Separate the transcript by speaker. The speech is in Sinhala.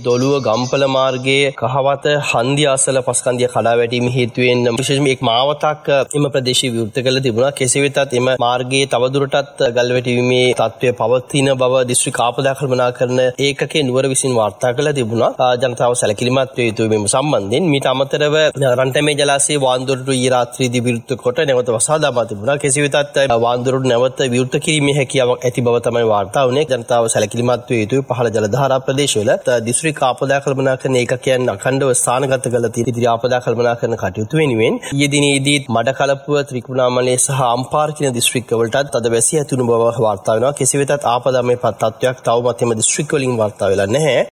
Speaker 1: දොළුව ගම්පල මාර්ගයේ කහවත හන්දිය අසල පස්කන්දිය කඩා වැටීම හේතුවෙන් විශේෂම එක් මාවතක් එම ප්‍රදේශයේ විවෘත කළ තිබුණා. කෙසේ වෙතත් එම මාර්ගයේ තවදුරටත් ගල් වැටීමේ තත්ත්වය පවතින බව දිස්ත්‍රික් ආපදා කළමනාකරණ ඒකකයේ නුවර විසින් වාර්තා කළා තිබුණා. ජනතාව සැලකිලිමත් විය යුතුයි මේ සම්බන්ධයෙන්. මීට අමතරව රන්ටමේ ජලාශයේ වාන්දුරට ඊ රාත්‍රියේදී විවෘත කොට නැවත වසා දමා තිබුණා. කෙසේ වෙතත් වාන්දුරට නැවත විවෘත කිරීමේ හැකියාවක් ඇති බව තමයි වාර්තා වුණේ. ජනතාව සැලකිලිමත් විය යුතුයි පහළ ජල ධාරා ප්‍රදේශවල දිස්ත්‍රික් දිස්ත්‍රික් ආපදා කළමනාකරණ ඒකකයන් අඛණ්ඩව ස්ථානගත කළ ඉදිරි ආපදා කළමනාකරණ කටයුතු වෙනුවෙන් ඊයේ දිනේදී මඩකලපුව ත්‍රිකුණාමලය සහ අම්පාර කියන දිස්ත්‍රික්කවලටත් අද වැසි ඇතුණු බව වාර්තා වෙනවා. කෙසේ වෙතත් ආපදාමය තත්ත්වයක් තවමත් එම දිස්ත්‍රික්කවලින් වාර්තා වෙලා නැහැ.